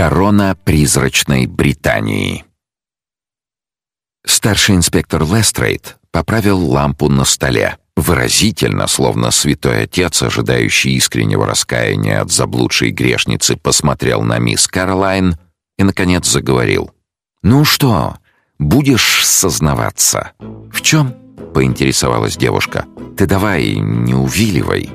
Корона призрачной Британии. Старший инспектор Лестрейд поправил лампу на столе, выразительно, словно святой отец, ожидающий искреннего раскаяния от заблудшей грешницы, посмотрел на мисс Каролайн и наконец заговорил: "Ну что, будешь сознаваться?" "В чем?» — поинтересовалась девушка. "Ты давай, не увиливай.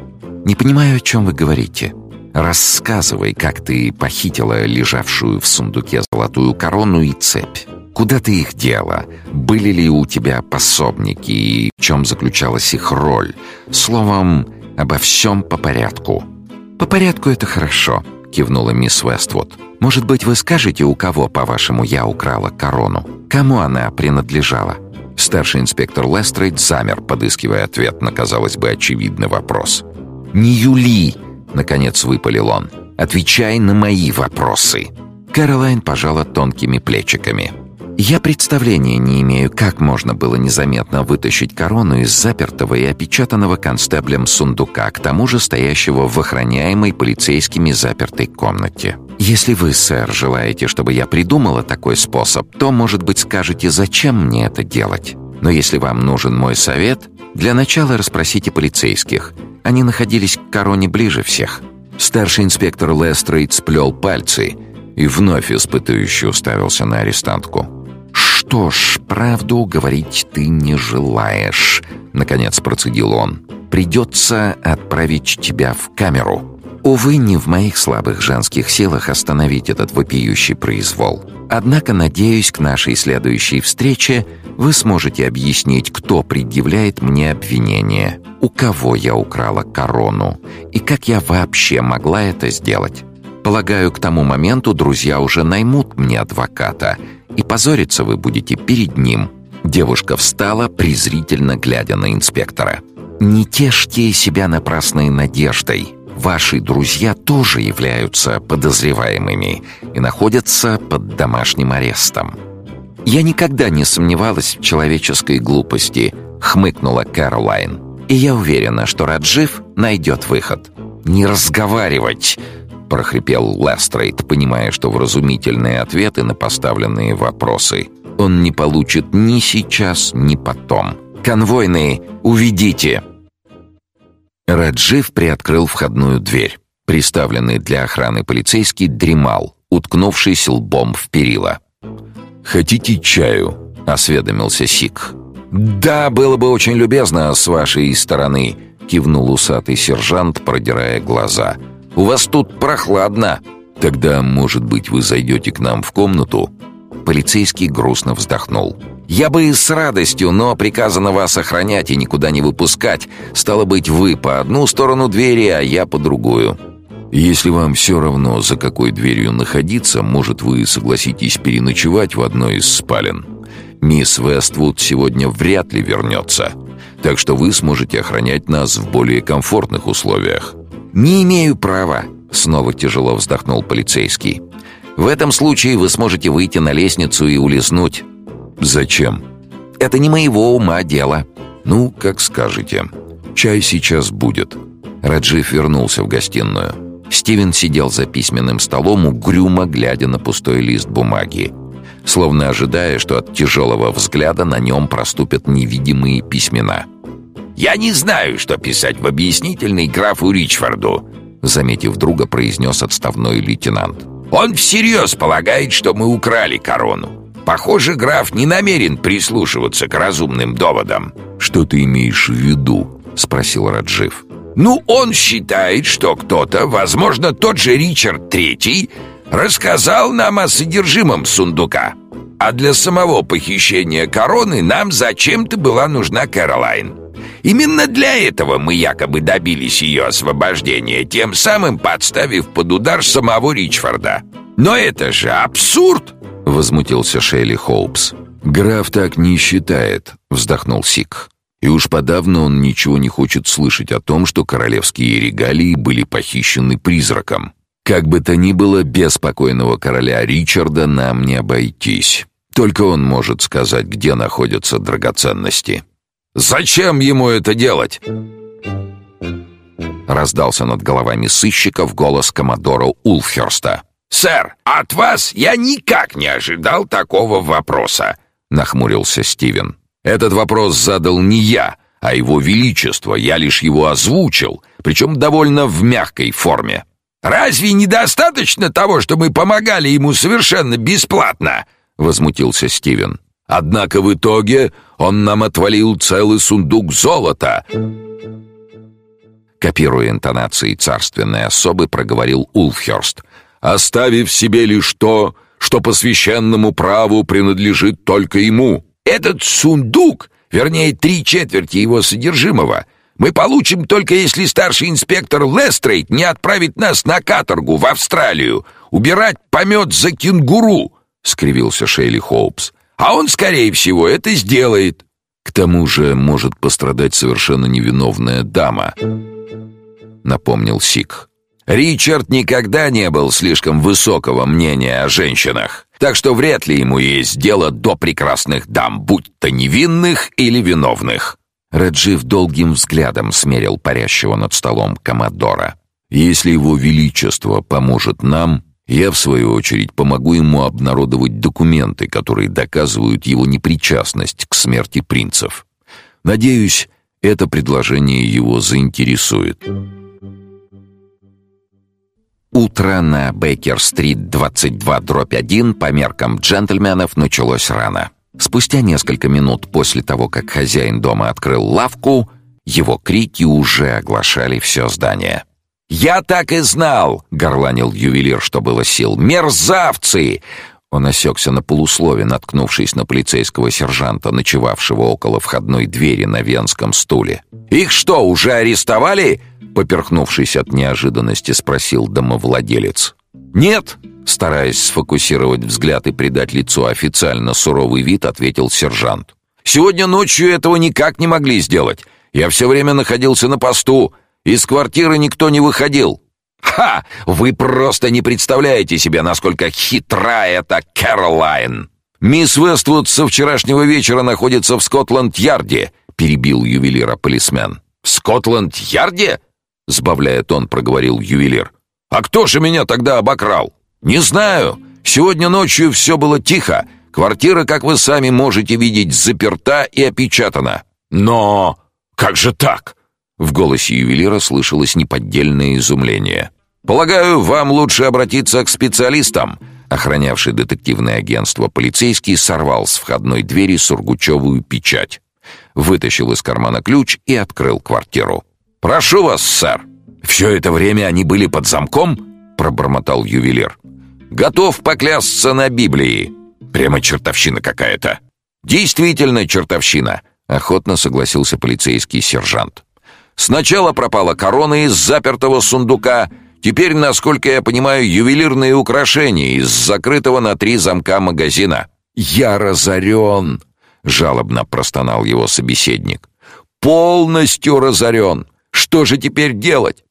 Не понимаю, о чем вы говорите." Рассказывай, как ты похитила лежавшую в сундуке золотую корону и цепь. Куда ты их дела? Были ли у тебя пособники и в чем заключалась их роль? Словом, обо всем по порядку. По порядку это хорошо, кивнула мисс Вествуд. Может быть, вы скажете, у кого, по-вашему, я украла корону? Кому она принадлежала? Старший инспектор Лестрейд замер, подыскивая ответ на, казалось бы, очевидный вопрос. «Не Юли!» Наконец выпалил он. «Отвечай на мои вопросы!» Кэролайн пожала тонкими плечиками. «Я представления не имею, как можно было незаметно вытащить корону из запертого и опечатанного констеблем сундука, к тому же стоящего в охраняемой полицейскими запертой комнате. Если вы, сэр, желаете, чтобы я придумала такой способ, то, может быть, скажете, зачем мне это делать. Но если вам нужен мой совет, для начала расспросите полицейских. Они находились к короне ближе всех. Старший инспектор Лестрейд сплел пальцы и вновь испытующе уставился на арестантку. «Что ж, правду говорить ты не желаешь», — наконец процедил он. «Придется отправить тебя в камеру». Увы, не в моих слабых женских силах остановить этот вопиющий произвол. Однако, надеюсь, к нашей следующей встрече вы сможете объяснить, кто предъявляет мне обвинение, у кого я украла корону и как я вообще могла это сделать. Полагаю, к тому моменту друзья уже наймут мне адвоката, и позориться вы будете перед ним. Девушка встала, презрительно глядя на инспектора. Не тешьте себя напрасной надеждой. Ваши друзья тоже являются подозреваемыми и находятся под домашним арестом. «Я никогда не сомневалась в человеческой глупости», — хмыкнула Кэролайн. «И я уверена, что Раджив найдет выход». «Не разговаривать!» — прохрипел Лестрейд, понимая, что вразумительные ответы на поставленные вопросы он не получит ни сейчас, ни потом. «Конвойные, уведите!» Раджив приоткрыл входную дверь. Приставленный для охраны полицейский дремал, уткнувшись лбом в перила. «Хотите чаю?» — осведомился Сик. «Да, было бы очень любезно с вашей стороны», — кивнул усатый сержант, продирая глаза. «У вас тут прохладно». «Тогда, может быть, вы зайдете к нам в комнату?» Полицейский грустно вздохнул. «Я бы и с радостью, но приказано вас охранять и никуда не выпускать. Стало быть, вы по одну сторону двери, а я по другую». Если вам все равно, за какой дверью находиться, может, вы согласитесь переночевать в одной из спален. Мисс Вествуд сегодня вряд ли вернется, так что вы сможете охранять нас в более комфортных условиях». «Не имею права», — снова тяжело вздохнул полицейский. «В этом случае вы сможете выйти на лестницу и улизнуть». «Зачем?» «Это не моего ума дело». «Ну, как скажете. Чай сейчас будет». Раджив вернулся в гостиную. Стивен сидел за письменным столом, угрюмо глядя на пустой лист бумаги, словно ожидая, что от тяжелого взгляда на нем проступят невидимые письмена. «Я не знаю, что писать в объяснительный графу Ричфорду», заметив друга, произнес отставной лейтенант. «Он всерьез полагает, что мы украли корону. Похоже, граф не намерен прислушиваться к разумным доводам». «Что ты имеешь в виду?» — спросил Раджив. Ну, он считает, что кто-то, возможно, тот же Ричард Третий, рассказал нам о содержимом сундука. А для самого похищения короны нам зачем-то была нужна Кэролайн. Именно для этого мы якобы добились ее освобождения, тем самым подставив под удар самого Ричфорда. Но это же абсурд!» — возмутился Шейли Хоупс. «Граф так не считает», — вздохнул Сик. И уж подавно он ничего не хочет слышать о том, что королевские регалии были похищены призраком. Как бы то ни было, без покойного короля Ричарда нам не обойтись. Только он может сказать, где находятся драгоценности. «Зачем ему это делать?» Раздался над головами сыщиков голос коммодора Улфхерста. «Сэр, от вас я никак не ожидал такого вопроса», — нахмурился Стивен. «Этот вопрос задал не я, а его величество. Я лишь его озвучил, причем довольно в мягкой форме». «Разве недостаточно того, что мы помогали ему совершенно бесплатно?» — возмутился Стивен. «Однако в итоге он нам отвалил целый сундук золота». Копируя интонации царственной особы, проговорил Улфхерст, оставив себе лишь то, что по священному праву принадлежит только ему. «Этот сундук, вернее, три четверти его содержимого, мы получим только если старший инспектор Лестрейд не отправит нас на каторгу в Австралию, убирать помет за кенгуру», — скривился Шейли Хоупс. «А он, скорее всего, это сделает». «К тому же может пострадать совершенно невиновная дама», — напомнил Сик. «Ричард никогда не был слишком высокого мнения о женщинах, так что вряд ли ему есть дело до прекрасных дам, будь то невинных или виновных». Раджив долгим взглядом смерил парящего над столом Комодора. «Если его величество поможет нам, я, в свою очередь, помогу ему обнародовать документы, которые доказывают его непричастность к смерти принцев. Надеюсь, это предложение его заинтересует». Утро на Бейкер-стрит 22-1 по меркам джентльменов началось рано. Спустя несколько минут после того, как хозяин дома открыл лавку, его крики уже оглашали все здание. «Я так и знал!» — горланил ювелир, что было сил. «Мерзавцы!» Он осекся на полуслове, наткнувшись на полицейского сержанта, ночевавшего около входной двери на венском стуле. «Их что, уже арестовали?» — поперхнувшись от неожиданности, спросил домовладелец. «Нет!» Стараясь сфокусировать взгляд и придать лицу официально суровый вид, ответил сержант. «Сегодня ночью этого никак не могли сделать. Я все время находился на посту. Из квартиры никто не выходил». «Ха! Вы просто не представляете себе, насколько хитра эта Кэролайн!» «Мисс Вествуд со вчерашнего вечера находится в Скотланд-Ярде», — перебил ювелира полисмен. «В Скотланд-Ярде?» — сбавляя тон, проговорил ювелир. «А кто же меня тогда обокрал?» «Не знаю. Сегодня ночью все было тихо. Квартира, как вы сами можете видеть, заперта и опечатана. Но как же так?» В голосе ювелира слышалось неподдельное изумление. «Полагаю, вам лучше обратиться к специалистам». Охранявший детективное агентство полицейский сорвал с входной двери сургучевую печать, вытащил из кармана ключ и открыл квартиру. «Прошу вас, сэр!» «Все это время они были под замком?» — пробормотал ювелир. Готов поклясться на Библии. Прямо чертовщина какая-то. Действительно чертовщина, охотно согласился полицейский сержант. Сначала пропала корона из запертого сундука, теперь, насколько я понимаю, ювелирные украшения из закрытого на три замка магазина. Я разорен, жалобно простонал его собеседник. Полностью разорен. Что же теперь делать?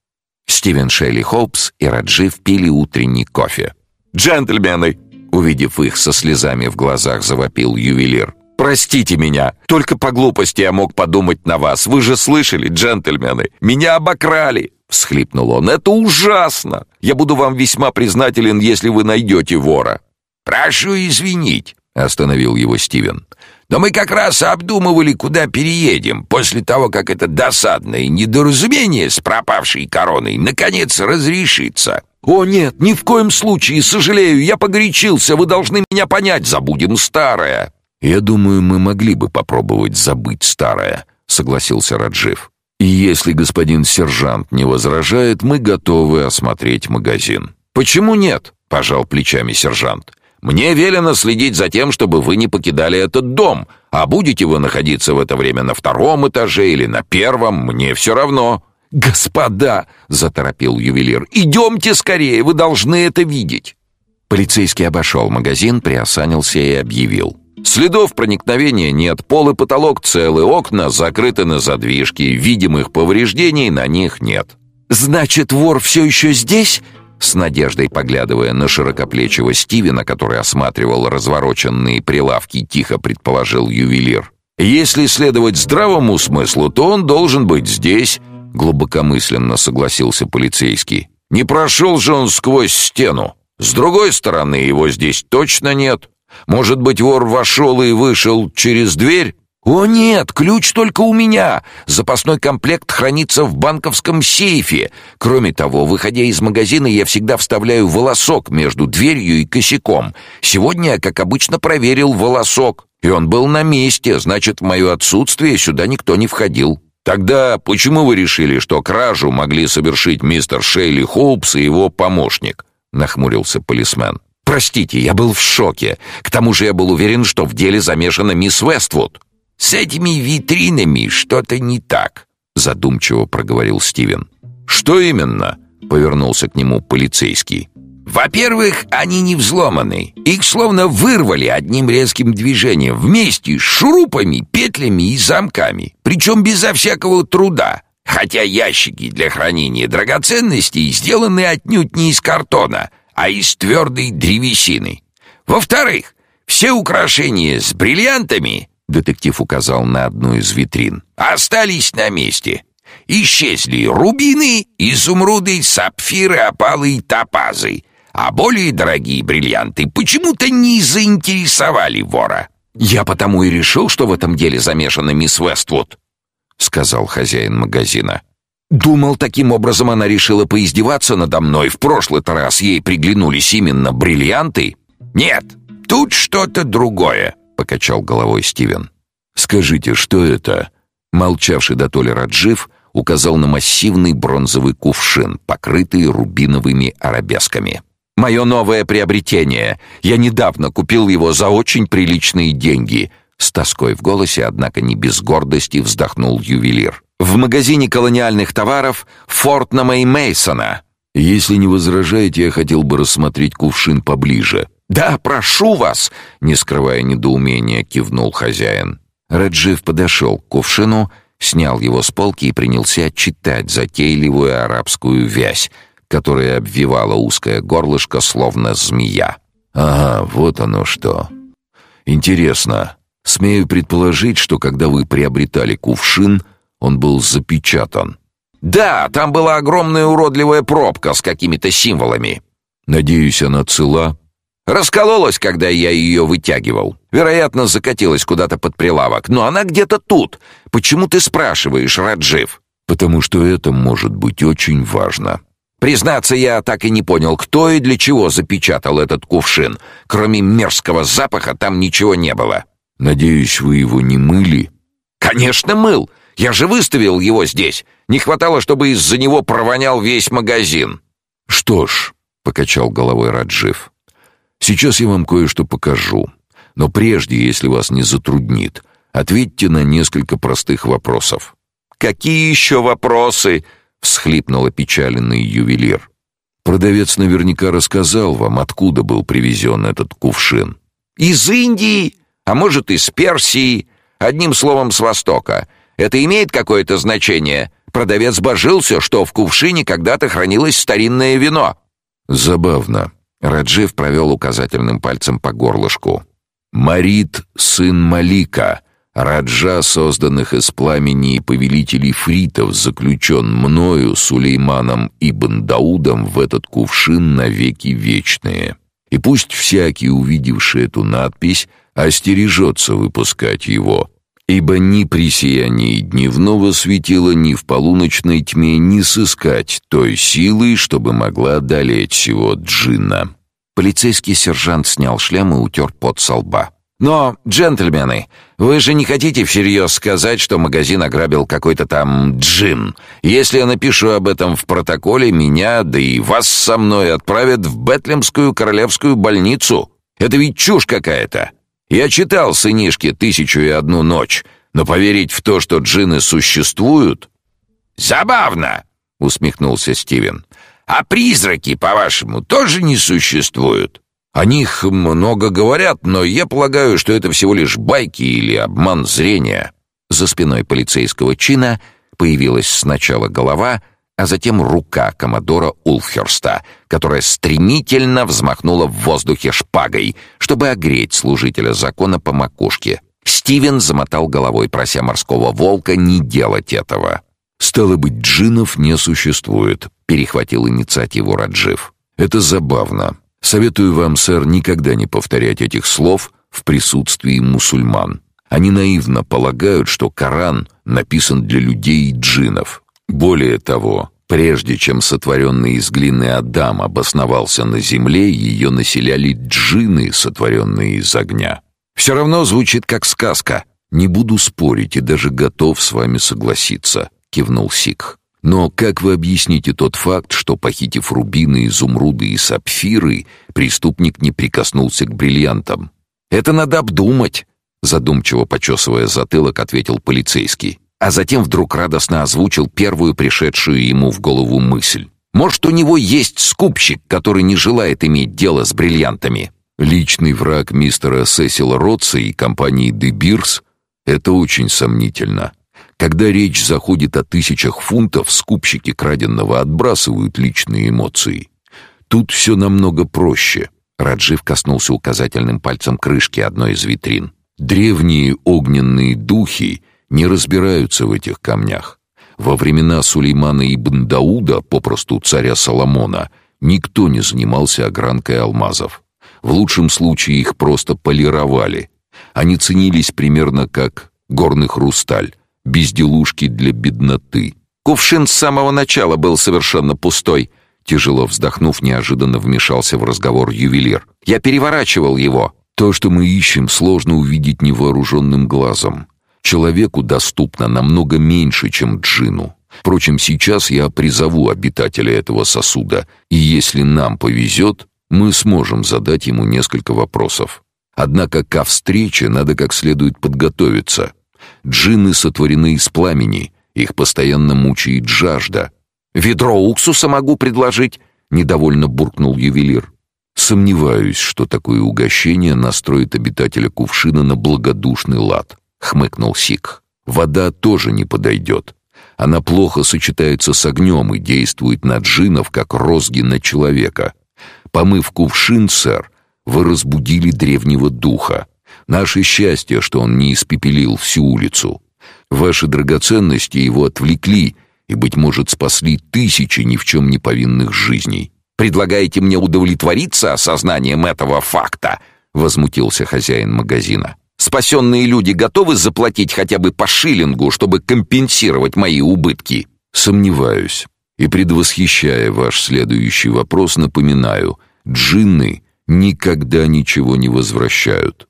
Стивен Шейли Хоупс и Раджив пили утренний кофе. «Джентльмены!» Увидев их со слезами в глазах, завопил ювелир. «Простите меня, только по глупости я мог подумать на вас. Вы же слышали, джентльмены, меня обокрали!» Всхлипнул он. «Это ужасно! Я буду вам весьма признателен, если вы найдете вора». «Прошу извинить», — остановил его Стивен. «Но мы как раз обдумывали, куда переедем, после того, как это досадное недоразумение с пропавшей короной наконец разрешится». «О, нет, ни в коем случае, сожалею, я погорячился, вы должны меня понять, забудем старое». «Я думаю, мы могли бы попробовать забыть старое», — согласился Раджив. «И если господин сержант не возражает, мы готовы осмотреть магазин». «Почему нет?» — пожал плечами сержант. «Мне велено следить за тем, чтобы вы не покидали этот дом, а будете вы находиться в это время на втором этаже или на первом, мне все равно». «Господа!» — заторопил ювелир. «Идемте скорее, вы должны это видеть!» Полицейский обошел магазин, приосанился и объявил. «Следов проникновения нет, пол и потолок целы, окна закрыты на задвижки, видимых повреждений на них нет». «Значит, вор все еще здесь?» С надеждой поглядывая на широкоплечего Стивена, который осматривал развороченные прилавки, тихо предположил ювелир. «Если следовать здравому смыслу, то он должен быть здесь», глубокомысленно согласился полицейский. Не прошел же он сквозь стену. С другой стороны, его здесь точно нет. Может быть, вор вошел и вышел через дверь? «О нет, ключ только у меня. Запасной комплект хранится в банковском сейфе. Кроме того, выходя из магазина, я всегда вставляю волосок между дверью и косяком. Сегодня я, как обычно, проверил волосок, и он был на месте, значит, в мое отсутствие сюда никто не входил». «Тогда почему вы решили, что кражу могли совершить мистер Шейли Хоупс и его помощник?» — нахмурился полисмен. «Простите, я был в шоке. К тому же я был уверен, что в деле замешана мисс Вествуд». «С этими витринами что-то не так», — задумчиво проговорил Стивен. «Что именно?» — повернулся к нему полицейский. «Во-первых, они не взломаны. Их словно вырвали одним резким движением вместе с шурупами, петлями и замками. Причем безо всякого труда. Хотя ящики для хранения драгоценностей сделаны отнюдь не из картона, а из твердой древесины. Во-вторых, все украшения с бриллиантами Детектив указал на одну из витрин. «Остались на месте. Исчезли рубины, изумруды, сапфиры, опалы и топазы. А более дорогие бриллианты почему-то не заинтересовали вора». «Я потому и решил, что в этом деле замешана мисс Вествуд», — сказал хозяин магазина. «Думал, таким образом она решила поиздеваться надо мной. В прошлый-то раз ей приглянулись именно бриллианты». «Нет, тут что-то другое», — покачал головой Стивен. «Скажите, что это?» Молчавший до толи Раджив указал на массивный бронзовый кувшин, покрытый рубиновыми арабесками. «Мое новое приобретение. Я недавно купил его за очень приличные деньги». С тоской в голосе, однако не без гордости, вздохнул ювелир. «В магазине колониальных товаров Фортнама и Мейсона». «Если не возражаете, я хотел бы рассмотреть кувшин поближе», «Да, прошу вас!» — не скрывая недоумения, кивнул хозяин. Раджив подошел к кувшину, снял его с полки и принялся читать затейливую арабскую вязь, которая обвивала узкое горлышко, словно змея. «Ага, вот оно что. Интересно. Смею предположить, что когда вы приобретали кувшин, он был запечатан». «Да, там была огромная уродливая пробка с какими-то символами». «Надеюсь, она цела?» Раскололась, когда я ее вытягивал. Вероятно, закатилась куда-то под прилавок. Но она где-то тут. Почему ты спрашиваешь, Раджив? Потому что это может быть очень важно. Признаться, я так и не понял, кто и для чего запечатал этот кувшин. Кроме мерзкого запаха там ничего не было. Надеюсь, вы его не мыли? Конечно, мыл. Я же выставил его здесь. Не хватало, чтобы из-за него провонял весь магазин. Что ж, покачал головой Раджив. Сейчас я вам кое-что покажу. Но прежде, если вас не затруднит, ответьте на несколько простых вопросов. Какие еще вопросы? всхлипнул опечаленный ювелир. Продавец наверняка рассказал вам, откуда был привезен этот кувшин. Из Индии, а может, из Персии, одним словом, с Востока. Это имеет какое-то значение? Продавец божился, что в кувшине когда-то хранилось старинное вино. Забавно. Раджив провел указательным пальцем по горлышку. «Марит, сын Малика, Раджа, созданных из пламени и повелителей фритов, заключен мною, Сулейманом ибн Даудом, в этот кувшин навеки вечные. И пусть всякий, увидевший эту надпись, остережется выпускать его, ибо ни при сиянии дневного светила, ни в полуночной тьме не сыскать той силы, чтобы могла одолеть сего джинна. Полицейский сержант снял шлем и утер пот со лба. «Но, джентльмены, вы же не хотите всерьез сказать, что магазин ограбил какой-то там джин? Если я напишу об этом в протоколе, меня, да и вас со мной отправят в Бетлемскую королевскую больницу. Это ведь чушь какая-то. Я читал сынишки «Тысячу и одну ночь», но поверить в то, что джинны существуют... «Забавно!» — усмехнулся Стивен. «А призраки, по-вашему, тоже не существуют?» «О них много говорят, но я полагаю, что это всего лишь байки или обман зрения». За спиной полицейского чина появилась сначала голова — а затем рука комодора Улфхерста, которая стремительно взмахнула в воздухе шпагой, чтобы огреть служителя закона по макушке. Стивен замотал головой, прося морского волка не делать этого. «Стало быть, джинов не существует», — перехватил инициативу Раджив. «Это забавно. Советую вам, сэр, никогда не повторять этих слов в присутствии мусульман. Они наивно полагают, что Коран написан для людей и джиннов. Более того, прежде чем сотворенный из глины Адам обосновался на земле, ее населяли джинны, сотворенные из огня. Все равно звучит как сказка. Не буду спорить и даже готов с вами согласиться, кивнул Сикх. Но как вы объясните тот факт, что похитив рубины, изумруды и сапфиры, преступник не прикоснулся к бриллиантам? Это надо обдумать, задумчиво почесывая затылок, ответил полицейский, а затем вдруг радостно озвучил первую пришедшую ему в голову мысль. Может, у него есть скупщик, который не желает иметь дело с бриллиантами? Личный враг мистера Сесила Ротса и компании De Beers — это очень сомнительно. Когда речь заходит о тысячах фунтов, скупщики краденного отбрасывают личные эмоции. Тут все намного проще. Раджив коснулся указательным пальцем крышки одной из витрин. Древние огненные духи не разбираются в этих камнях. Во времена Сулеймана ибн Дауда, попросту царя Соломона, никто не занимался огранкой алмазов. В лучшем случае их просто полировали. Они ценились примерно как горный хрусталь, безделушки для бедноты. Кувшин с самого начала был совершенно пустой. Тяжело вздохнув, неожиданно вмешался в разговор ювелир. Я переворачивал его. То, что мы ищем, сложно увидеть невооруженным глазом. Человеку доступно намного меньше, чем джину. Впрочем, сейчас я призову обитателя этого сосуда, и если нам повезет, мы сможем задать ему несколько вопросов. Однако ко встрече надо как следует подготовиться. Джинны сотворены из пламени, их постоянно мучает жажда. «Ведро уксуса могу предложить», — недовольно буркнул ювелир. «Сомневаюсь, что такое угощение настроит обитателя кувшина на благодушный лад», — хмыкнул Сик. «Вода тоже не подойдет. Она плохо сочетается с огнем и действует на джинов, как розги на человека. Помыв кувшин, сэр, вы разбудили древнего духа. Наше счастье, что он не испепелил всю улицу. Ваши драгоценности его отвлекли и, быть может, спасли тысячи ни в чем не повинных жизней. Предлагаете мне удовлетвориться осознанием этого факта? возмутился хозяин магазина. Спасенные люди готовы заплатить хотя бы по шиллингу, чтобы компенсировать мои убытки? Сомневаюсь. И предвосхищая ваш следующий вопрос, напоминаю, джинны никогда ничего не возвращают.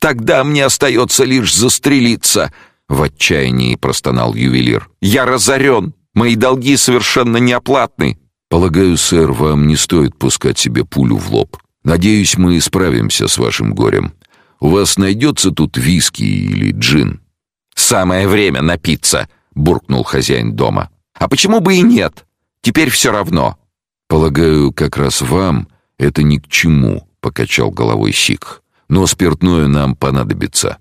Тогда мне остается лишь застрелиться, в отчаянии простонал ювелир. Я разорен, мои долги совершенно неоплатны. Полагаю, сэр, вам не стоит пускать себе пулю в лоб. Надеюсь, мы справимся с вашим горем. У вас найдется тут виски или джин? Самое время напиться, буркнул хозяин дома. А почему бы и нет? Теперь все равно. Полагаю, как раз вам это ни к чему, покачал головой Сик. Но спиртное нам понадобится.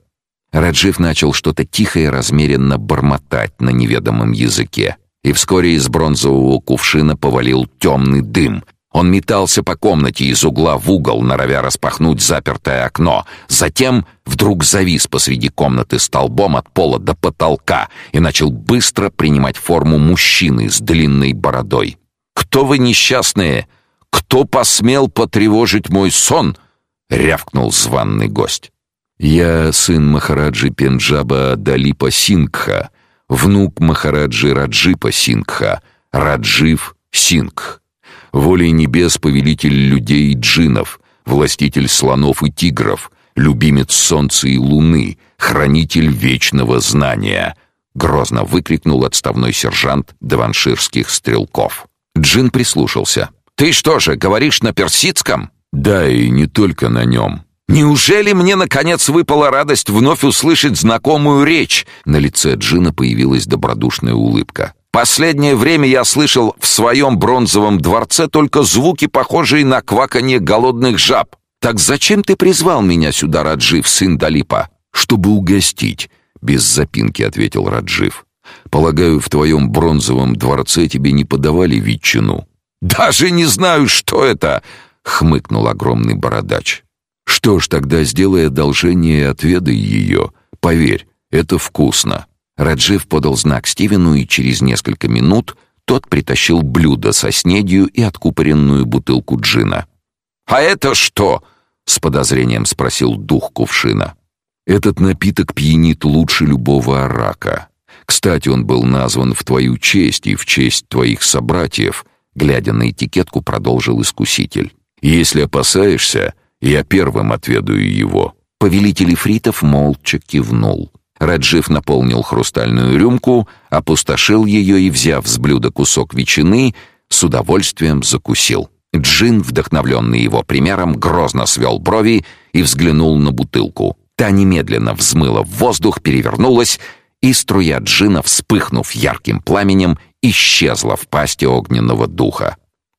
Раджив начал что-то тихо и размеренно бормотать на неведомом языке, и вскоре из бронзового кувшина повалил темный дым. Он метался по комнате из угла в угол, норовя распахнуть запертое окно. Затем вдруг завис посреди комнаты столбом от пола до потолка и начал быстро принимать форму мужчины с длинной бородой. «Кто вы несчастные? Кто посмел потревожить мой сон?» — рявкнул званный гость. «Я сын Махараджи Пенджаба Далипа Сингха, внук Махараджи Раджипа Сингха, Раджив Сингх. Волей небес повелитель людей и джинов, властитель слонов и тигров, любимец солнца и луны, хранитель вечного знания», — грозно выкрикнул отставной сержант деванширских стрелков. Джин прислушался. «Ты что же, говоришь на персидском?» «Да, и не только на нем». «Неужели мне, наконец, выпала радость вновь услышать знакомую речь?» На лице Джина появилась добродушная улыбка. «Последнее время я слышал в своем бронзовом дворце только звуки, похожие на кваканье голодных жаб. Так зачем ты призвал меня сюда, Раджив, сын Далипа?» «Чтобы угостить», — без запинки ответил Раджив. «Полагаю, в твоем бронзовом дворце тебе не подавали ветчину». «Даже не знаю, что это!» — хмыкнул огромный бородач. Что ж, тогда сделай одолжение и отведай ее. Поверь, это вкусно. Раджив подал знак Стивену, и через несколько минут тот притащил блюдо со снедью и откупоренную бутылку джина. «А это что?» — с подозрением спросил дух кувшина. «Этот напиток пьянит лучше любого арака. Кстати, он был назван в твою честь и в честь твоих собратьев», глядя на этикетку, продолжил искуситель. «Если опасаешься, я первым отведаю его». Повелитель Ифритов молча кивнул. Раджив наполнил хрустальную рюмку, опустошил ее и, взяв с блюда кусок ветчины, с удовольствием закусил. Джин, вдохновленный его примером, грозно свел брови и взглянул на бутылку. Та немедленно взмыла в воздух, перевернулась, и струя джина, вспыхнув ярким пламенем, исчезла в пасти огненного духа.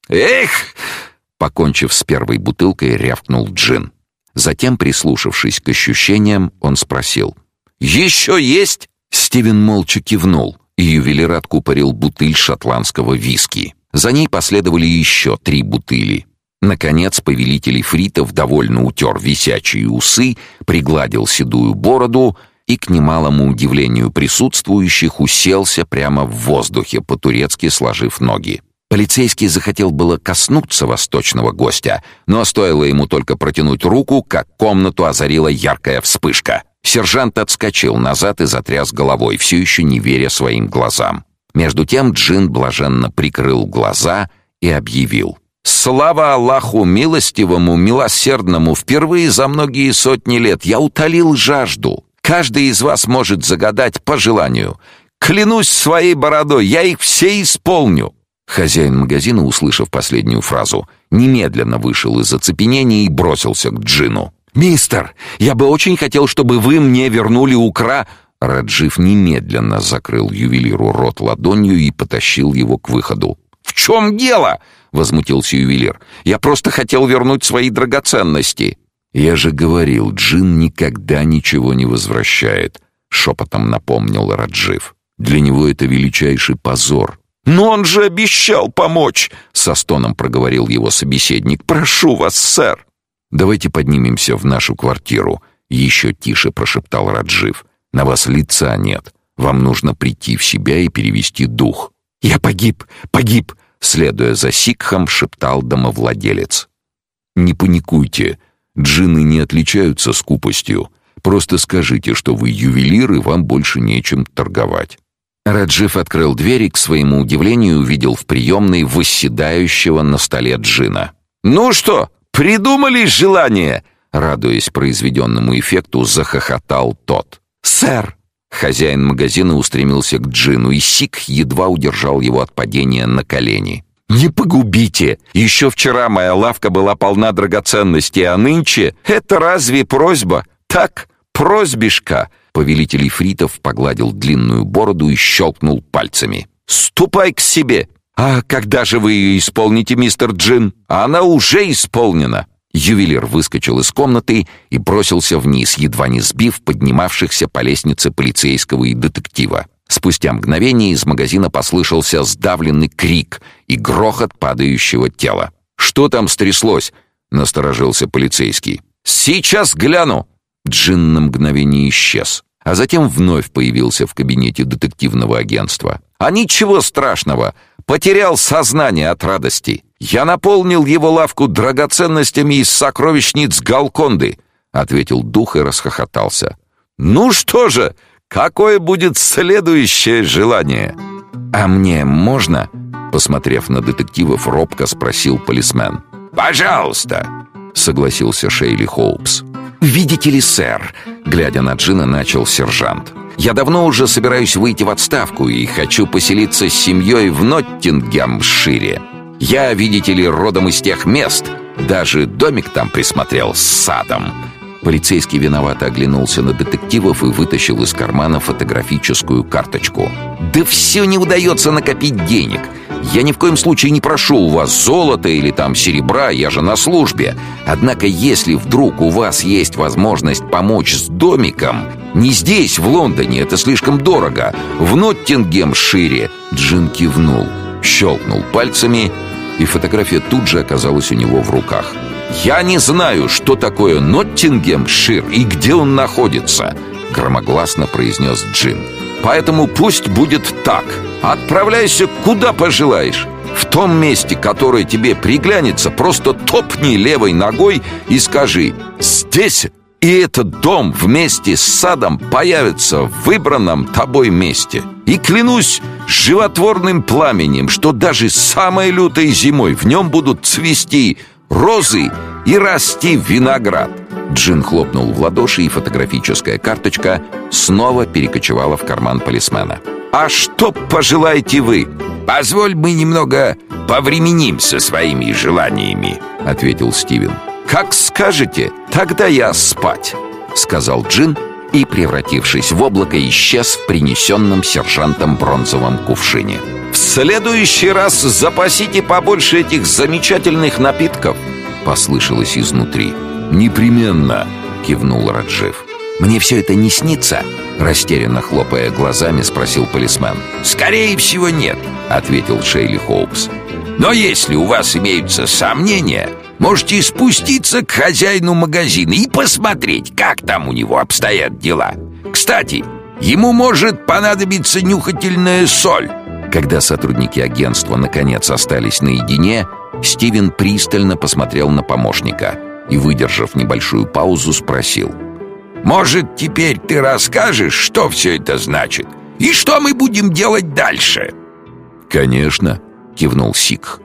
«Эх!» — покончив с первой бутылкой, рявкнул джин. Затем, прислушавшись к ощущениям, он спросил. «Еще есть?» Стивен молча кивнул, и ювелир откупорил бутыль шотландского виски. За ней последовали еще три бутыли. Наконец, повелитель фритов довольно утер висячие усы, пригладил седую бороду и, к немалому удивлению присутствующих, уселся прямо в воздухе, по-турецки сложив ноги. Полицейский захотел было коснуться восточного гостя, но стоило ему только протянуть руку, как комнату озарила яркая вспышка. Сержант отскочил назад и затряс головой, все еще не веря своим глазам. Между тем Джин блаженно прикрыл глаза и объявил. «Слава Аллаху милостивому, милосердному! Впервые за многие сотни лет я утолил жажду. Каждый из вас может загадать по желанию. Клянусь своей бородой, я их все исполню!» Хозяин магазина, услышав последнюю фразу, немедленно вышел из оцепенения и бросился к Джину. «Мистер, я бы очень хотел, чтобы вы мне вернули укра...» Раджив немедленно закрыл ювелиру рот ладонью и потащил его к выходу. «В чем дело?» — возмутился ювелир. «Я просто хотел вернуть свои драгоценности». «Я же говорил, Джин никогда ничего не возвращает», — шепотом напомнил Раджив. «Для него это величайший позор». «Но он же обещал помочь!» — со стоном проговорил его собеседник. «Прошу вас, сэр!» «Давайте поднимемся в нашу квартиру», — еще тише прошептал Раджив. На вас лица нет. Вам нужно прийти в себя и перевести дух. Я погиб, погиб, следуя за сикхом, шептал домовладелец. Не паникуйте. Джинны не отличаются скупостью. Просто скажите, что вы ювелир и вам больше нечем торговать. Раджив открыл дверь и, к своему удивлению, увидел в приемной восседающего на столе Джина. «Ну что, придумали желание?» Радуясь произведенному эффекту, захохотал тот. «Сэр!» Хозяин магазина устремился к Джину, и Сик едва удержал его от падения на колени. «Не погубите! Еще вчера моя лавка была полна драгоценностей, а нынче это разве просьба? Так, просьбишка!» Повелитель Ифритов погладил длинную бороду и щелкнул пальцами. «Ступай к себе! А когда же вы ее исполните, мистер Джин? Она уже исполнена!» Ювелир выскочил из комнаты и бросился вниз, едва не сбив поднимавшихся по лестнице полицейского и детектива. Спустя мгновение из магазина послышался сдавленный крик и грохот падающего тела. «Что там стряслось?» — насторожился полицейский. «Сейчас гляну!» Джин на мгновение исчез, а затем вновь появился в кабинете детективного агентства. «А ничего страшного! Потерял сознание от радости!» «Я наполнил его лавку драгоценностями из сокровищниц Галконды», — ответил дух и расхохотался. «Ну что же, какое будет следующее желание?» «А мне можно?» — посмотрев на детективов, робко спросил полисмен. «Пожалуйста», — согласился Шейли Хоупс. «Видите ли, сэр?» — глядя на Джина, начал сержант. «Я давно уже собираюсь выйти в отставку и хочу поселиться с семьей в Ноттингемшире. Я, видите ли, родом из тех мест. Даже домик там присмотрел с садом. Полицейский виновато оглянулся на детективов и вытащил из кармана фотографическую карточку. «Да все не удается накопить денег. Я ни в коем случае не прошу у вас золота или там серебра, я же на службе. Однако, если вдруг у вас есть возможность помочь с домиком, не здесь, в Лондоне, это слишком дорого, в Ноттингемшире...» Джин кивнул, щелкнул пальцами и фотография тут же оказалась у него в руках. «Я не знаю, что такое Ноттингемшир и где он находится», громогласно произнес Джин. «Поэтому пусть будет так. Отправляйся куда пожелаешь. В том месте, которое тебе приглянется, просто топни левой ногой и скажи «Здесь и этот дом вместе с садом появится в выбранном тобой месте. И клянусь животворным пламенем, что даже самой лютой зимой в нем будут цвести розы и расти виноград». Джин хлопнул в ладоши, и фотографическая карточка снова перекочевала в карман полисмена. «А что пожелаете вы?» «Позволь мы немного повременим со своими желаниями», — ответил Стивен. «Как скажете, тогда я спать», — сказал Джин и, превратившись в облако, исчез в принесенном сержантом бронзовом кувшине. «В следующий раз запасите побольше этих замечательных напитков», — послышалось изнутри. «Непременно», — кивнул Раджив. «Мне все это не снится?» — растерянно хлопая глазами, спросил полисмен. «Скорее всего, нет», — ответил Шейли Хоупс. «Но если у вас имеются сомнения, Можете спуститься к хозяину магазина и посмотреть, как там у него обстоят дела. Кстати, ему может понадобиться нюхательная соль». Когда сотрудники агентства наконец остались наедине, Стивен пристально посмотрел на помощника и, выдержав небольшую паузу, спросил. «Может, теперь ты расскажешь, что все это значит? И что мы будем делать дальше?» «Конечно», — кивнул Сик.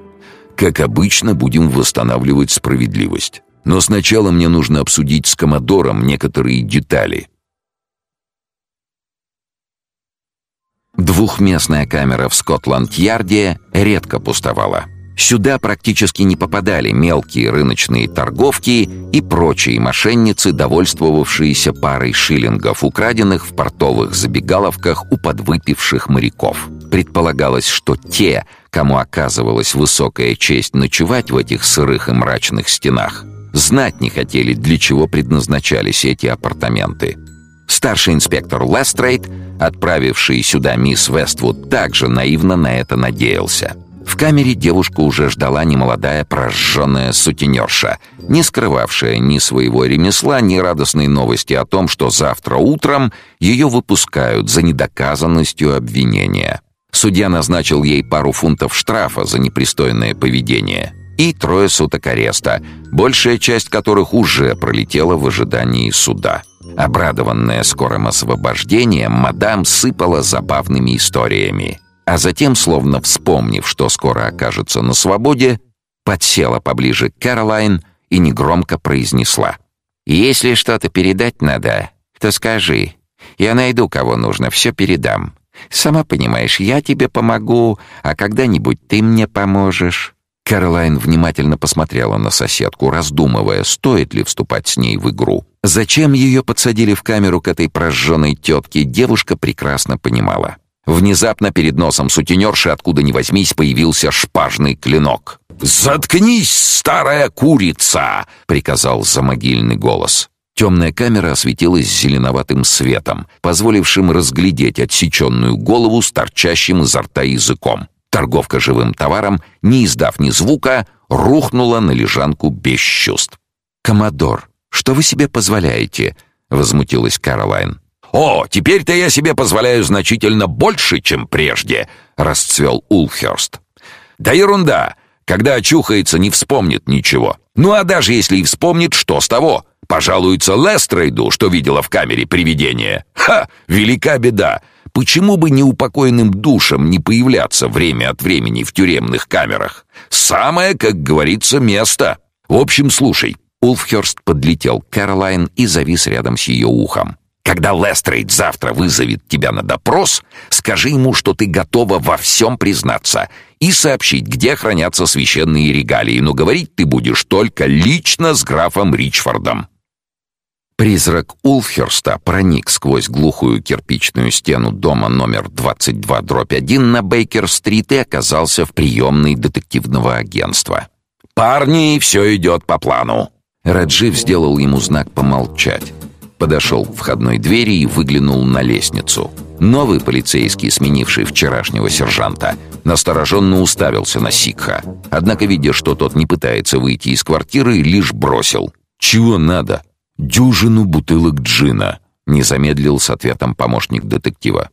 Как обычно, будем восстанавливать справедливость. Но сначала мне нужно обсудить с Комодором некоторые детали. Двухместная камера в Скотланд-Ярде редко пустовала. Сюда практически не попадали мелкие рыночные торговки и прочие мошенницы, довольствовавшиеся парой шиллингов, украденных в портовых забегаловках у подвыпивших моряков. Предполагалось, что те, кому оказывалась высокая честь ночевать в этих сырых и мрачных стенах, знать не хотели, для чего предназначались эти апартаменты. Старший инспектор Лестрейд, отправивший сюда мисс Вествуд, также наивно на это надеялся. В камере девушку уже ждала немолодая прожженная сутенерша, не скрывавшая ни своего ремесла, ни радостной новости о том, что завтра утром ее выпускают за недоказанностью обвинения. Судья назначил ей пару фунтов штрафа за непристойное поведение и трое суток ареста, большая часть которых уже пролетела в ожидании суда. Обрадованная скорым освобождением, мадам сыпала забавными историями, а затем, словно вспомнив, что скоро окажется на свободе, подсела поближе к Кэролайн и негромко произнесла. «Если что-то передать надо, то скажи. Я найду, кого нужно, все передам. Сама понимаешь, я тебе помогу, а когда-нибудь ты мне поможешь». Кэролайн внимательно посмотрела на соседку, раздумывая, стоит ли вступать с ней в игру. Зачем ее подсадили в камеру к этой прожженной тетке, девушка прекрасно понимала. Внезапно перед носом сутенерши, откуда ни возьмись, появился шпажный клинок. «Заткнись, старая курица!» — приказал замогильный голос. Темная камера осветилась зеленоватым светом, позволившим разглядеть отсеченную голову с торчащим изо рта языком. Торговка живым товаром, не издав ни звука, рухнула на лежанку без чувств. «Коммодор, что вы себе позволяете?» — возмутилась Каролайн. «О, теперь-то я себе позволяю значительно больше, чем прежде», — расцвел Улхерст. «Да ерунда! Когда очухается, не вспомнит ничего. Ну а даже если и вспомнит, что с того? Пожалуется Лестрейду, что видела в камере привидение. Ха! Велика беда! Почему бы неупокоенным душам не появляться время от времени в тюремных камерах? Самое, как говорится, место. В общем, слушай». Улфхерст подлетел к Кэролайн и завис рядом с ее ухом. Когда Лестрейд завтра вызовет тебя на допрос, скажи ему, что ты готова во всем признаться и сообщить, где хранятся священные регалии, но говорить ты будешь только лично с графом Ричфордом». Призрак Улфхерста проник сквозь глухую кирпичную стену дома номер 22-1 на Бейкер-стрит и оказался в приемной детективного агентства. «Парни, все идет по плану!» Раджив сделал ему знак помолчать подошел к входной двери и выглянул на лестницу. Новый полицейский, сменивший вчерашнего сержанта, настороженно уставился на Сикха. Однако, видя, что тот не пытается выйти из квартиры, лишь бросил. «Чего надо?» «Дюжину бутылок джина», — не замедлил с ответом помощник детектива.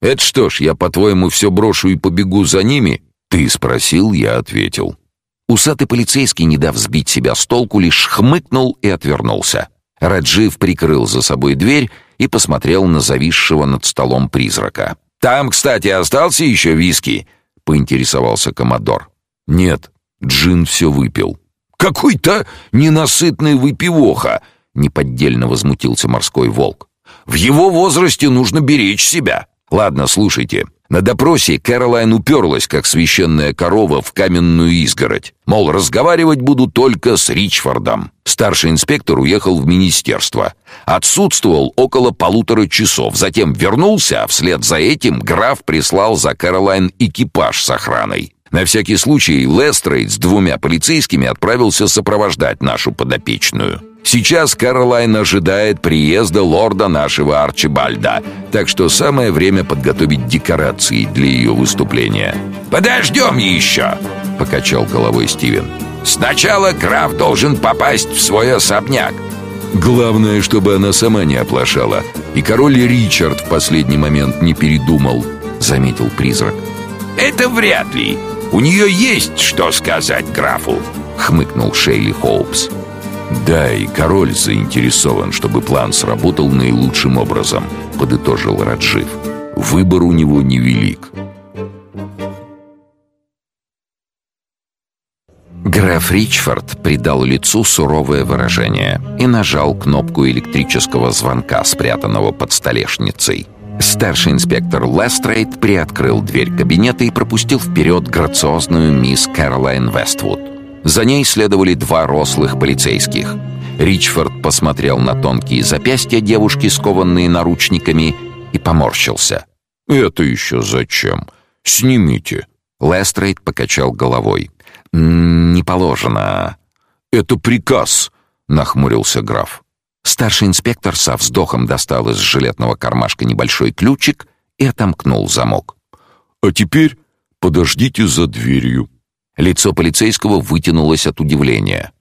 «Это что ж, я, по-твоему, все брошу и побегу за ними?» Ты спросил, я ответил. Усатый полицейский, не дав сбить себя с толку, лишь хмыкнул и отвернулся. Раджив прикрыл за собой дверь и посмотрел на зависшего над столом призрака. «Там, кстати, остался еще виски?» — поинтересовался Комодор. «Нет, Джин все выпил». «Какой-то ненасытный выпивоха!» — неподдельно возмутился морской волк. «В его возрасте нужно беречь себя. Ладно, слушайте, на допросе Кэролайн уперлась, как священная корова, в каменную изгородь. Мол, разговаривать буду только с Ричфордом. Старший инспектор уехал в министерство. Отсутствовал около полутора часов. Затем вернулся, а вслед за этим граф прислал за Кэролайн экипаж с охраной. На всякий случай Лестрейд с двумя полицейскими отправился сопровождать нашу подопечную. Сейчас Каролайн ожидает приезда лорда нашего Арчибальда, так что самое время подготовить декорации для ее выступления. «Подождем еще!» — покачал головой Стивен. «Сначала граф должен попасть в свой особняк». «Главное, чтобы она сама не оплошала, и король Ричард в последний момент не передумал», — заметил призрак. «Это вряд ли. У нее есть что сказать графу», — хмыкнул Шейли Хоупс. «Да, и король заинтересован, чтобы план сработал наилучшим образом», — подытожил Раджив. «Выбор у него невелик». Граф Ричфорд придал лицу суровое выражение и нажал кнопку электрического звонка, спрятанного под столешницей. Старший инспектор Лестрейд приоткрыл дверь кабинета и пропустил вперед грациозную мисс Кэролайн Вествуд. За ней следовали два рослых полицейских. Ричфорд посмотрел на тонкие запястья девушки, скованные наручниками, и поморщился. «Это еще зачем? Снимите!» Лестрейд покачал головой. «Не положено». «Это приказ», — нахмурился граф. Старший инспектор со вздохом достал из жилетного кармашка небольшой ключик и отомкнул замок. «А теперь подождите за дверью». Лицо полицейского вытянулось от удивления.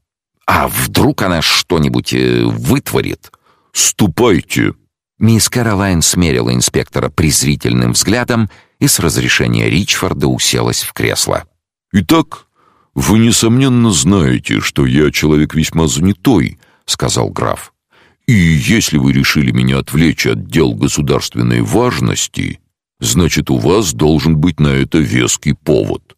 «А вдруг она что-нибудь э, вытворит?» «Ступайте!» Мисс Каролайн смерила инспектора презрительным взглядом и с разрешения Ричфорда уселась в кресло. «Итак, вы, несомненно, знаете, что я человек весьма занятой», — сказал граф. «И если вы решили меня отвлечь от дел государственной важности, значит, у вас должен быть на это веский повод».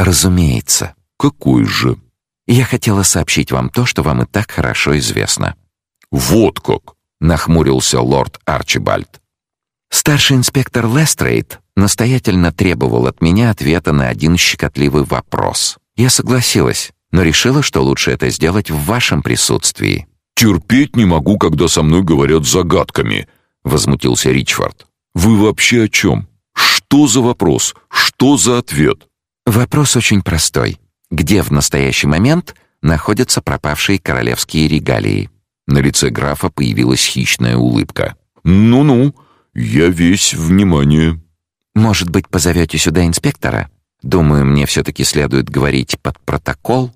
Разумеется. Какой же? Я хотела сообщить вам то, что вам и так хорошо известно. Вот как, нахмурился лорд Арчибальд. Старший инспектор Лестрейд настоятельно требовал от меня ответа на один щекотливый вопрос. Я согласилась, но решила, что лучше это сделать в вашем присутствии. Терпеть не могу, когда со мной говорят загадками, возмутился Ричфорд. Вы вообще о чем? Что за вопрос? Что за ответ? Вопрос очень простой. Где в настоящий момент находятся пропавшие королевские регалии? На лице графа появилась хищная улыбка. Ну-ну, я весь внимание. Может быть, позовете сюда инспектора? Думаю, мне все таки следует говорить под протокол.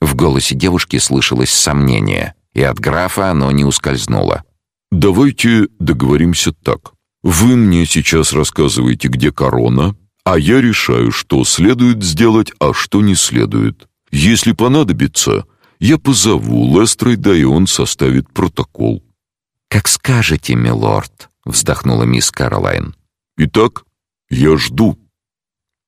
В голосе девушки слышалось сомнение, и от графа оно не ускользнуло. Давайте договоримся так. Вы мне сейчас рассказываете, где корона, а я решаю, что следует сделать, а что не следует. Если понадобится, я позову Лестрейда, и он составит протокол. Как скажете, милорд, вздохнула мисс Каролайн. Итак, я жду.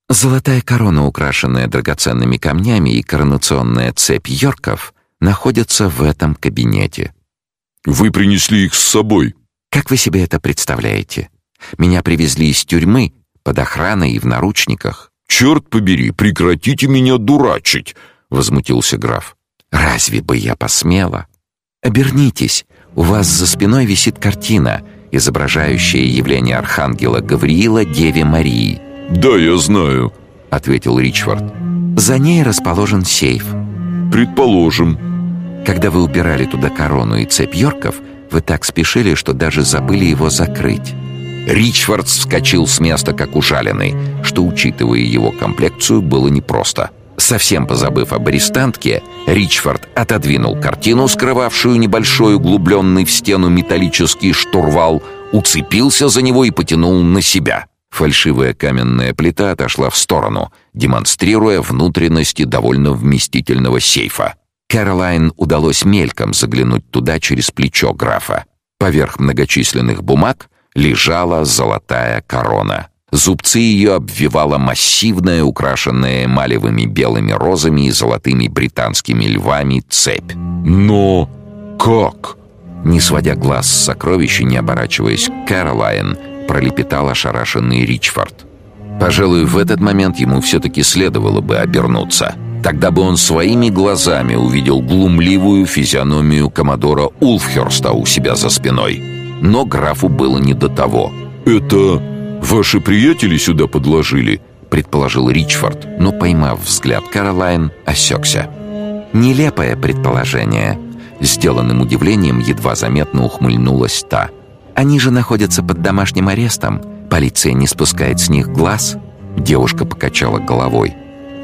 Золотая корона, украшенная драгоценными камнями, и коронационная цепь Йорков находятся в этом кабинете. Вы принесли их с собой. Как вы себе это представляете? Меня привезли из тюрьмы под охраной и в наручниках. «Черт побери, прекратите меня дурачить!» — возмутился граф. «Разве бы я посмела? Обернитесь, у вас за спиной висит картина, изображающая явление архангела Гавриила Деве Марии». «Да, я знаю», — ответил Ричфорд. «За ней расположен сейф». «Предположим». Когда вы убирали туда корону и цепь Йорков, вы так спешили, что даже забыли его закрыть. Ричфорд вскочил с места, как ужаленный, что, учитывая его комплекцию, было непросто. Совсем позабыв об арестантке, Ричфорд отодвинул картину, скрывавшую небольшой углубленный в стену металлический штурвал, уцепился за него и потянул на себя. Фальшивая каменная плита отошла в сторону, демонстрируя внутренности довольно вместительного сейфа. Кэролайн удалось мельком заглянуть туда через плечо графа. Поверх многочисленных бумаг лежала золотая корона. Зубцы ее обвивала массивная, украшенная эмалевыми белыми розами и золотыми британскими львами цепь. «Но как?» Не сводя глаз с сокровища, не оборачиваясь Кэролайн, пролепетал ошарашенный Ричфорд. Пожалуй, в этот момент ему все-таки следовало бы обернуться. Тогда бы он своими глазами увидел глумливую физиономию коммодора Улфхерста у себя за спиной. Но графу было не до того. «Это ваши приятели сюда подложили?» предположил Ричфорд, но, поймав взгляд Каролайн, осекся. «Нелепое предположение», Сделанным удивлением едва заметно ухмыльнулась та. «Они же находятся под домашним арестом. Полиция не спускает с них глаз». Девушка покачала головой.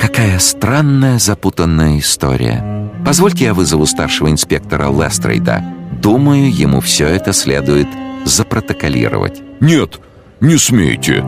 «Какая странная запутанная история. Позвольте я вызову старшего инспектора Лестрейда. Думаю, ему все это следует запротоколировать». «Нет, не смейте!»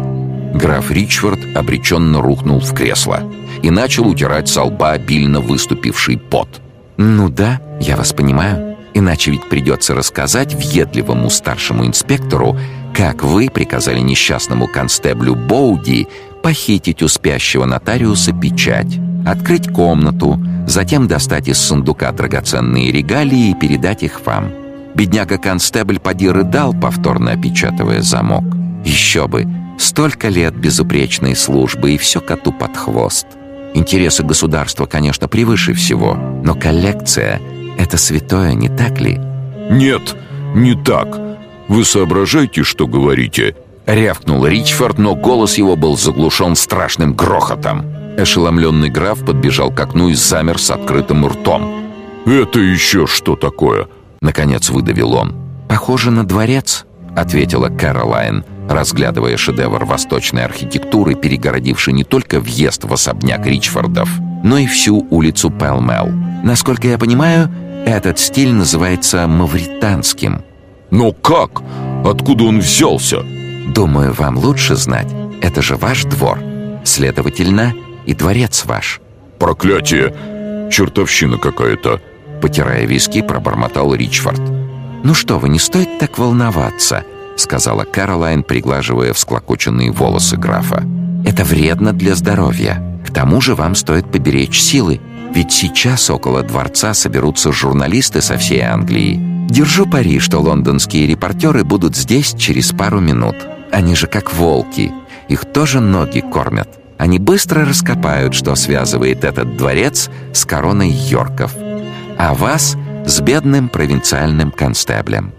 Граф Ричфорд обреченно рухнул в кресло и начал утирать со лба обильно выступивший пот. «Ну да, я вас понимаю. Иначе ведь придется рассказать въедливому старшему инспектору, как вы приказали несчастному констеблю Боуди похитить у спящего нотариуса печать, открыть комнату, затем достать из сундука драгоценные регалии и передать их вам. Бедняга-констебль поди рыдал, повторно опечатывая замок. Еще бы, столько лет безупречной службы и все коту под хвост. Интересы государства, конечно, превыше всего, но коллекция — это святое, не так ли? «Нет, не так. Вы соображаете, что говорите?» Рявкнул Ричфорд, но голос его был заглушен страшным грохотом. Ошеломленный граф подбежал к окну и замер с открытым ртом. «Это еще что такое?» Наконец выдавил он. «Похоже на дворец», — ответила Кэролайн разглядывая шедевр восточной архитектуры, перегородивший не только въезд в особняк Ричфордов, но и всю улицу Пэлмел. Насколько я понимаю, этот стиль называется мавританским. Но как? Откуда он взялся? Думаю, вам лучше знать. Это же ваш двор. Следовательно, и дворец ваш. Проклятие! Чертовщина какая-то. Потирая виски, пробормотал Ричфорд. Ну что вы, не стоит так волноваться. — сказала Каролайн, приглаживая всклокоченные волосы графа. «Это вредно для здоровья. К тому же вам стоит поберечь силы, ведь сейчас около дворца соберутся журналисты со всей Англии. Держу пари, что лондонские репортеры будут здесь через пару минут. Они же как волки. Их тоже ноги кормят. Они быстро раскопают, что связывает этот дворец с короной Йорков. А вас с бедным провинциальным констеблем.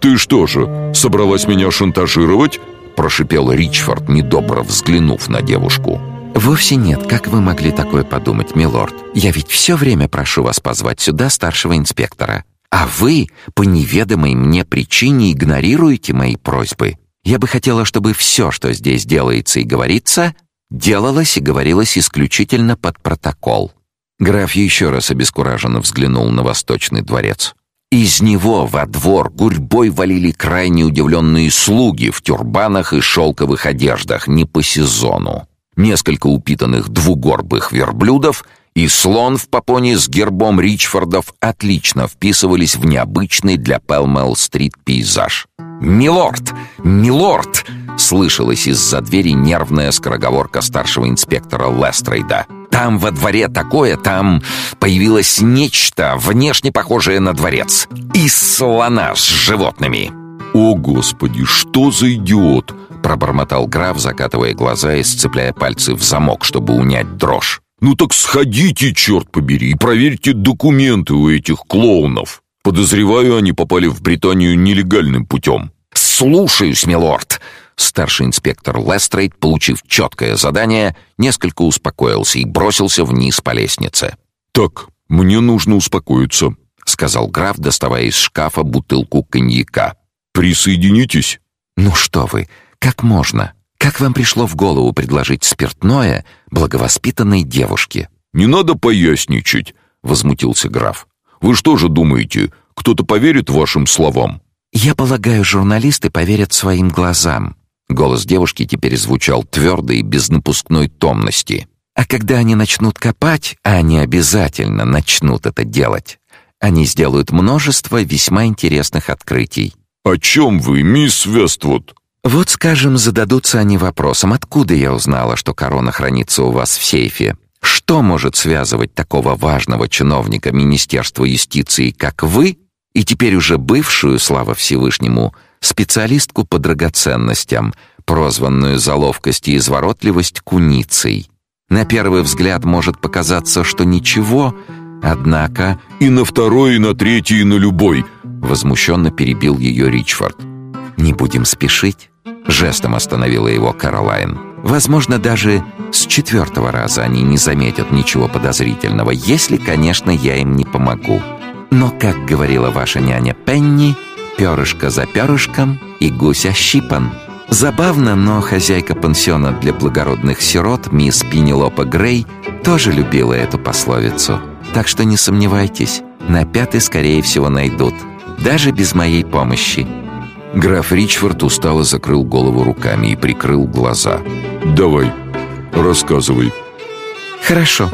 «Ты что же, собралась меня шантажировать?» Прошипел Ричфорд, недобро взглянув на девушку. «Вовсе нет. Как вы могли такое подумать, милорд? Я ведь все время прошу вас позвать сюда старшего инспектора. А вы по неведомой мне причине игнорируете мои просьбы. Я бы хотела, чтобы все, что здесь делается и говорится, делалось и говорилось исключительно под протокол». Граф еще раз обескураженно взглянул на восточный дворец. Из него во двор гурьбой валили крайне удивленные слуги в тюрбанах и шелковых одеждах не по сезону. Несколько упитанных двугорбых верблюдов и слон в попоне с гербом Ричфордов отлично вписывались в необычный для Пэлмел-стрит пейзаж. «Милорд! Милорд!» — слышалась из-за двери нервная скороговорка старшего инспектора Лестрейда — там во дворе такое, там появилось нечто, внешне похожее на дворец. Из слона с животными. «О, Господи, что за идиот!» Пробормотал граф, закатывая глаза и сцепляя пальцы в замок, чтобы унять дрожь. «Ну так сходите, черт побери, и проверьте документы у этих клоунов. Подозреваю, они попали в Британию нелегальным путем». «Слушаюсь, милорд!» Старший инспектор Лестрейд, получив четкое задание, несколько успокоился и бросился вниз по лестнице. «Так, мне нужно успокоиться», — сказал граф, доставая из шкафа бутылку коньяка. «Присоединитесь?» «Ну что вы, как можно? Как вам пришло в голову предложить спиртное благовоспитанной девушке?» «Не надо поясничать», — возмутился граф. «Вы что же думаете, кто-то поверит вашим словам?» «Я полагаю, журналисты поверят своим глазам», Голос девушки теперь звучал твердо и без напускной томности. А когда они начнут копать, а они обязательно начнут это делать, они сделают множество весьма интересных открытий. «О чем вы, мисс Вествуд?» Вот, скажем, зададутся они вопросом, откуда я узнала, что корона хранится у вас в сейфе? Что может связывать такого важного чиновника Министерства юстиции, как вы, и теперь уже бывшую, слава Всевышнему, специалистку по драгоценностям, прозванную за ловкость и изворотливость куницей? На первый взгляд может показаться, что ничего, однако... «И на второй, и на третий, и на любой!» Возмущенно перебил ее Ричфорд. «Не будем спешить», — жестом остановила его Каролайн. «Возможно, даже с четвертого раза они не заметят ничего подозрительного, если, конечно, я им не помогу. Но, как говорила ваша няня Пенни, перышко за перышком и гусь ощипан». Забавно, но хозяйка пансиона для благородных сирот, мисс Пенелопа Грей, тоже любила эту пословицу. Так что не сомневайтесь, на пятый, скорее всего, найдут. Даже без моей помощи. Граф Ричфорд устало закрыл голову руками и прикрыл глаза. «Давай, рассказывай». «Хорошо.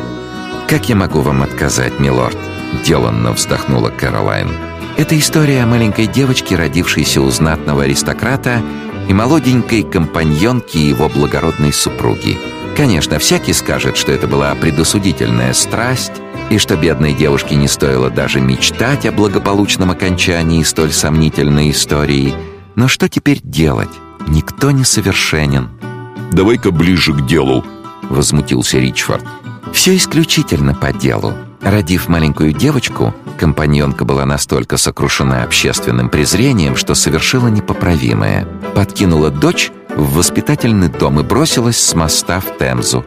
Как я могу вам отказать, милорд?» Деланно вздохнула Кэролайн. «Это история о маленькой девочке, родившейся у знатного аристократа и молоденькой компаньонки его благородной супруги. Конечно, всякий скажет, что это была предосудительная страсть, и что бедной девушке не стоило даже мечтать о благополучном окончании столь сомнительной истории. Но что теперь делать? Никто не совершенен. «Давай-ка ближе к делу», — возмутился Ричфорд. «Все исключительно по делу. Родив маленькую девочку, компаньонка была настолько сокрушена общественным презрением, что совершила непоправимое. Подкинула дочь в воспитательный дом и бросилась с моста в Темзу.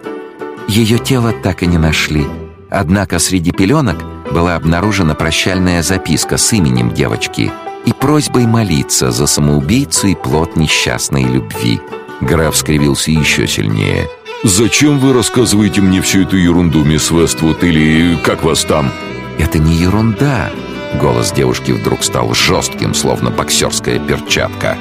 Ее тело так и не нашли. Однако среди пеленок была обнаружена прощальная записка с именем девочки и просьбой молиться за самоубийцу и плод несчастной любви. Граф скривился еще сильнее. «Зачем вы рассказываете мне всю эту ерунду, мисс Вествуд, или как вас там?» «Это не ерунда!» Голос девушки вдруг стал жестким, словно боксерская перчатка.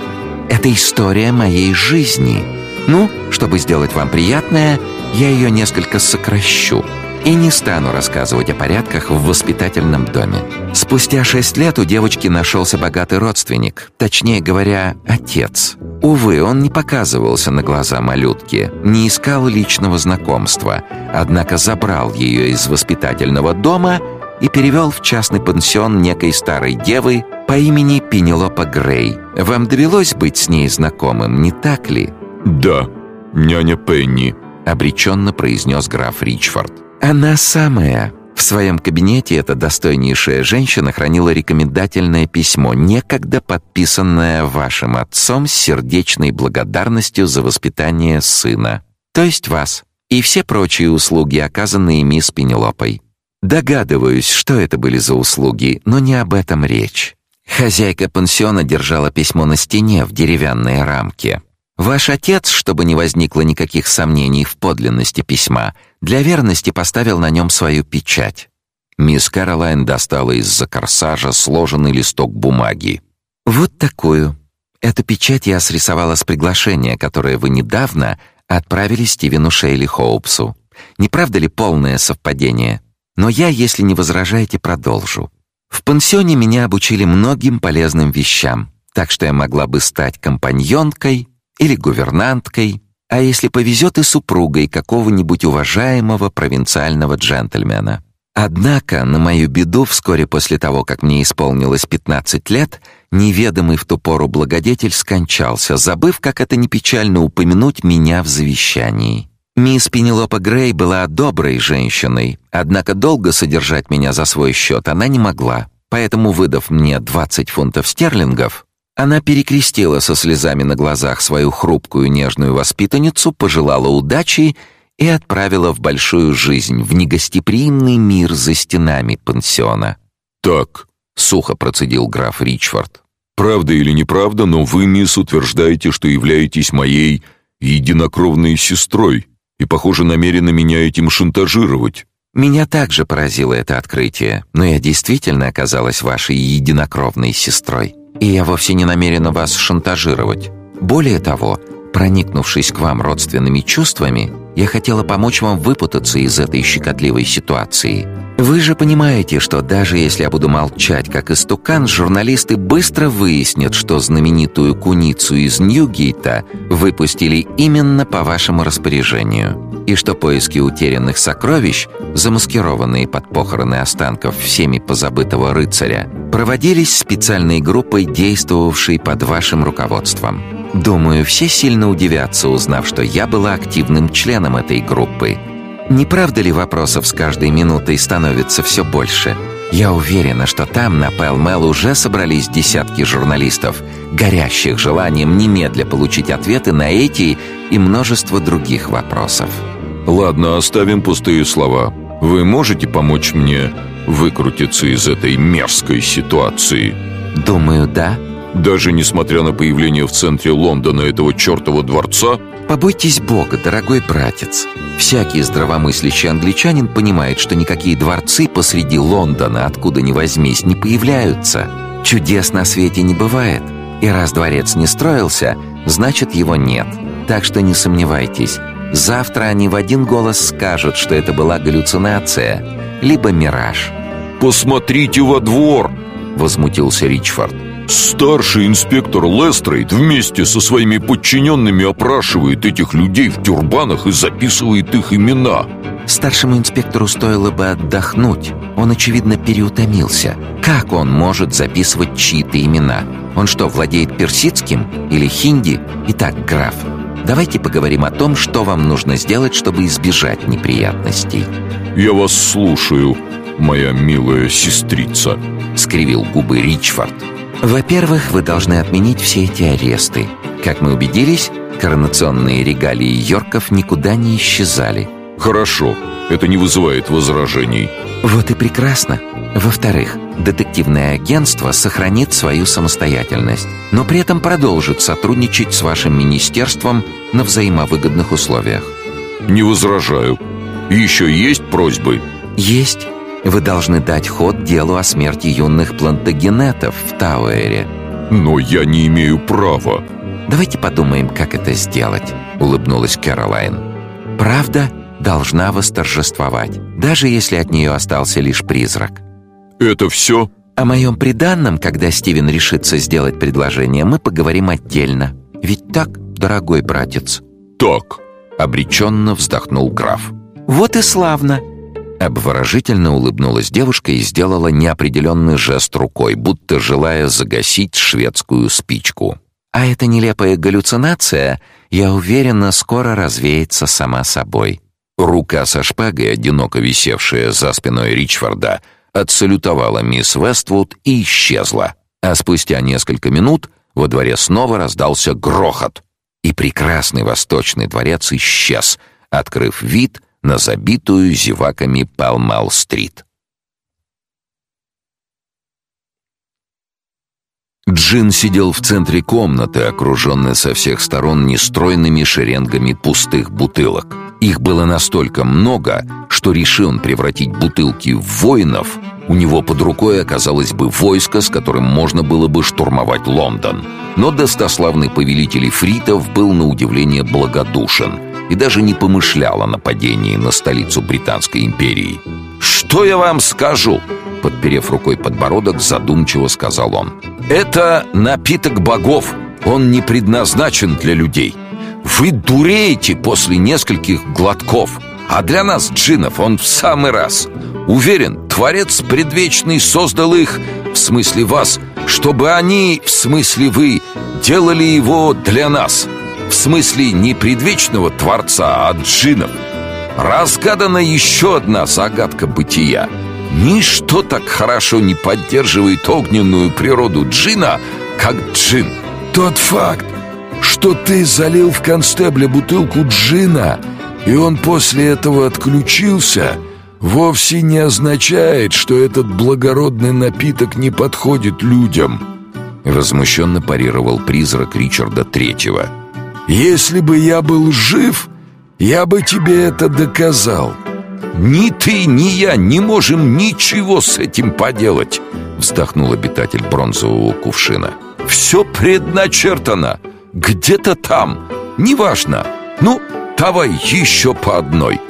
«Это история моей жизни. Ну, чтобы сделать вам приятное, я ее несколько сокращу. И не стану рассказывать о порядках в воспитательном доме. Спустя шесть лет у девочки нашелся богатый родственник, точнее говоря, отец. Увы, он не показывался на глаза малютки, не искал личного знакомства, однако забрал ее из воспитательного дома и перевел в частный пансион некой старой девы по имени Пенелопа Грей. Вам довелось быть с ней знакомым, не так ли? «Да, няня Пенни», — обреченно произнес граф Ричфорд. «Она самая». В своем кабинете эта достойнейшая женщина хранила рекомендательное письмо, некогда подписанное вашим отцом с сердечной благодарностью за воспитание сына, то есть вас, и все прочие услуги, оказанные мисс Пенелопой. Догадываюсь, что это были за услуги, но не об этом речь. Хозяйка пансиона держала письмо на стене в деревянной рамке. Ваш отец, чтобы не возникло никаких сомнений в подлинности письма, для верности поставил на нем свою печать. Мисс Каролайн достала из-за корсажа сложенный листок бумаги. Вот такую. Эту печать я срисовала с приглашения, которое вы недавно отправили Стивену Шейли Хоупсу. Не правда ли полное совпадение? Но я, если не возражаете, продолжу. В пансионе меня обучили многим полезным вещам, так что я могла бы стать компаньонкой или гувернанткой, а если повезет и супругой какого-нибудь уважаемого провинциального джентльмена. Однако, на мою беду, вскоре после того, как мне исполнилось 15 лет, неведомый в ту пору благодетель скончался, забыв, как это не печально упомянуть меня в завещании. Мисс Пенелопа Грей была доброй женщиной, однако долго содержать меня за свой счет она не могла. Поэтому, выдав мне 20 фунтов стерлингов, она перекрестила со слезами на глазах свою хрупкую нежную воспитанницу, пожелала удачи и отправила в большую жизнь, в негостеприимный мир за стенами пансиона. «Так», — сухо процедил граф Ричфорд, «правда или неправда, но вы, мисс, утверждаете, что являетесь моей единокровной сестрой и, похоже, намерены меня этим шантажировать». Меня также поразило это открытие, но я действительно оказалась вашей единокровной сестрой. И я вовсе не намерена вас шантажировать. Более того, Проникнувшись к вам родственными чувствами, я хотела помочь вам выпутаться из этой щекотливой ситуации. Вы же понимаете, что даже если я буду молчать как истукан, журналисты быстро выяснят, что знаменитую куницу из Ньюгейта выпустили именно по вашему распоряжению, и что поиски утерянных сокровищ, замаскированные под похороны останков всеми позабытого рыцаря, проводились специальной группой, действовавшей под вашим руководством. Думаю, все сильно удивятся, узнав, что я была активным членом этой группы. Не правда ли вопросов с каждой минутой становится все больше? Я уверена, что там, на Пэл-Мэл, уже собрались десятки журналистов, горящих желанием немедля получить ответы на эти и множество других вопросов. Ладно, оставим пустые слова. Вы можете помочь мне выкрутиться из этой мерзкой ситуации? Думаю, да. Даже несмотря на появление в центре Лондона этого чертова дворца? Побойтесь Бога, дорогой братец. Всякий здравомыслящий англичанин понимает, что никакие дворцы посреди Лондона, откуда ни возьмись, не появляются. Чудес на свете не бывает. И раз дворец не строился, значит его нет. Так что не сомневайтесь, завтра они в один голос скажут, что это была галлюцинация, либо мираж. «Посмотрите во двор!» — возмутился Ричфорд. Старший инспектор Лестрейд вместе со своими подчиненными опрашивает этих людей в тюрбанах и записывает их имена. Старшему инспектору стоило бы отдохнуть. Он, очевидно, переутомился. Как он может записывать чьи-то имена? Он что, владеет персидским или хинди? Итак, граф, давайте поговорим о том, что вам нужно сделать, чтобы избежать неприятностей. «Я вас слушаю, моя милая сестрица», — скривил губы Ричфорд. Во-первых, вы должны отменить все эти аресты. Как мы убедились, коронационные регалии Йорков никуда не исчезали. Хорошо, это не вызывает возражений. Вот и прекрасно. Во-вторых, детективное агентство сохранит свою самостоятельность, но при этом продолжит сотрудничать с вашим министерством на взаимовыгодных условиях. Не возражаю. Еще есть просьбы? Есть. Вы должны дать ход делу о смерти юных плантагенетов в Тауэре. Но я не имею права. Давайте подумаем, как это сделать, улыбнулась Кэролайн. Правда должна восторжествовать, даже если от нее остался лишь призрак. Это все? О моем приданном, когда Стивен решится сделать предложение, мы поговорим отдельно. Ведь так, дорогой братец? Так, обреченно вздохнул граф. Вот и славно. Обворожительно улыбнулась девушка и сделала неопределенный жест рукой, будто желая загасить шведскую спичку. А эта нелепая галлюцинация, я уверена, скоро развеется сама собой. Рука со шпагой, одиноко висевшая за спиной Ричфорда, отсалютовала мисс Вествуд и исчезла. А спустя несколько минут во дворе снова раздался грохот, и прекрасный восточный дворец исчез, открыв вид на забитую зеваками Палмал-стрит. Джин сидел в центре комнаты, окруженный со всех сторон нестройными шеренгами пустых бутылок. Их было настолько много, что решил он превратить бутылки в воинов, у него под рукой оказалось бы войско, с которым можно было бы штурмовать Лондон. Но достославный повелитель фритов был на удивление благодушен и даже не помышлял о нападении на столицу Британской империи. «Что я вам скажу?» Подперев рукой подбородок, задумчиво сказал он. «Это напиток богов. Он не предназначен для людей. Вы дуреете после нескольких глотков. А для нас, джинов, он в самый раз. Уверен, Творец Предвечный создал их, в смысле вас, чтобы они, в смысле вы, делали его для нас. Смысле не предвечного Творца, а джинов. Разгадана еще одна загадка бытия. Ничто так хорошо не поддерживает огненную природу джина, как джин. Тот факт, что ты залил в констебля бутылку джина, и он после этого отключился, вовсе не означает, что этот благородный напиток не подходит людям. Возмущенно парировал призрак Ричарда Третьего. Если бы я был жив, я бы тебе это доказал. Ни ты, ни я не можем ничего с этим поделать, вздохнул обитатель бронзового кувшина. Все предначертано. Где-то там, неважно. Ну, давай еще по одной.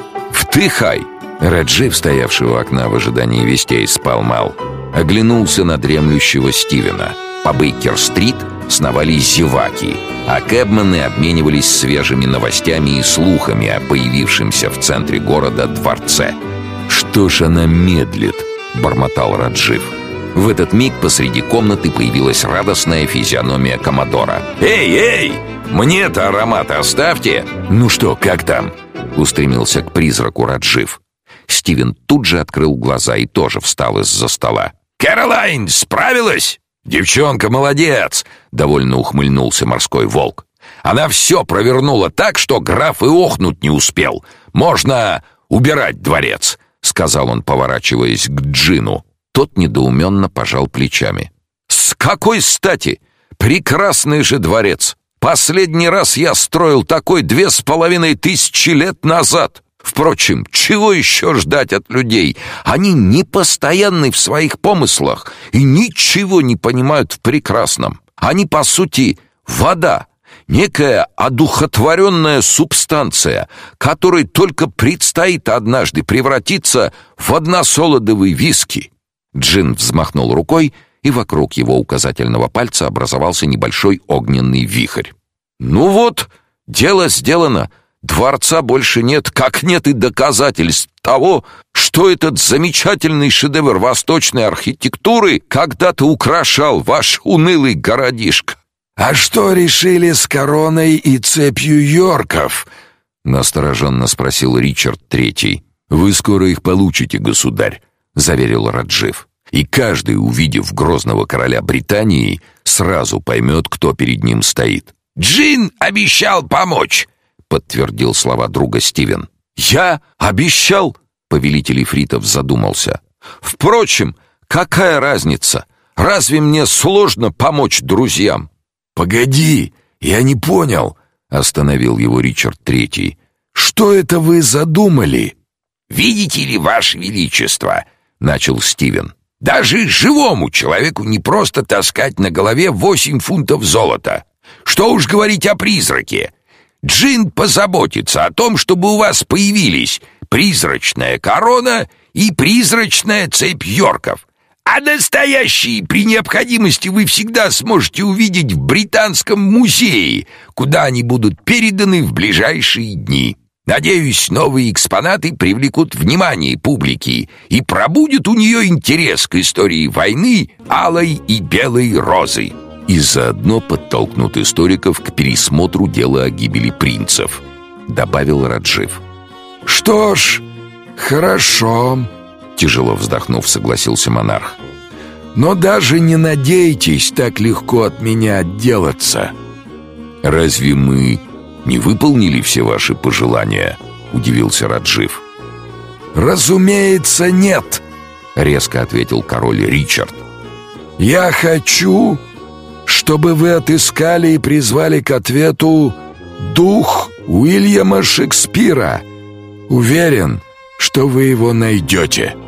Вдыхай!» Раджив, стоявший у окна в ожидании вестей, спал. Оглянулся на дремлющего Стивена. По Бейкер-стрит сновались зеваки, а кэбмены обменивались свежими новостями и слухами о появившемся в центре города дворце. «Что ж она медлит?» — бормотал Раджив. В этот миг посреди комнаты появилась радостная физиономия Комодора. «Эй, эй! Мне-то аромат оставьте!» «Ну что, как там?» — устремился к призраку Раджив. Стивен тут же открыл глаза и тоже встал из-за стола. «Кэролайн, справилась?» «Девчонка молодец!» — довольно ухмыльнулся морской волк. «Она все провернула так, что граф и охнуть не успел. Можно убирать дворец», — сказал он, поворачиваясь к Джину. Тот недоуменно пожал плечами. «С какой стати? Прекрасный же дворец! Последний раз я строил такой две с половиной тысячи лет назад!» Впрочем, чего еще ждать от людей? Они непостоянны в своих помыслах и ничего не понимают в прекрасном. Они, по сути, вода, некая одухотворенная субстанция, которой только предстоит однажды превратиться в односолодовый виски. Джин взмахнул рукой, и вокруг его указательного пальца образовался небольшой огненный вихрь. «Ну вот, дело сделано!» Дворца больше нет, как нет и доказательств того, что этот замечательный шедевр восточной архитектуры когда-то украшал ваш унылый городишко. А что решили с короной и цепью Йорков? настороженно спросил Ричард Третий. Вы скоро их получите, государь, заверил Раджив. И каждый, увидев грозного короля Британии, сразу поймет, кто перед ним стоит. Джин обещал помочь подтвердил слова друга Стивен. Я обещал, повелитель Ифритов задумался. Впрочем, какая разница? Разве мне сложно помочь друзьям? Погоди, я не понял, остановил его Ричард Третий. Что это вы задумали? Видите ли, ваше величество, начал Стивен. Даже живому человеку не просто таскать на голове восемь фунтов золота. Что уж говорить о призраке. Джин позаботится о том, чтобы у вас появились призрачная корона и призрачная цепь Йорков. А настоящие при необходимости вы всегда сможете увидеть в Британском музее, куда они будут переданы в ближайшие дни. Надеюсь, новые экспонаты привлекут внимание публики и пробудят у нее интерес к истории войны алой и белой розы и заодно подтолкнут историков к пересмотру дела о гибели принцев, добавил Раджив. Что ж, хорошо, тяжело вздохнув, согласился монарх. Но даже не надейтесь так легко от меня отделаться. Разве мы не выполнили все ваши пожелания? удивился Раджив. Разумеется, нет, резко ответил король Ричард. Я хочу, чтобы вы отыскали и призвали к ответу дух Уильяма Шекспира. Уверен, что вы его найдете».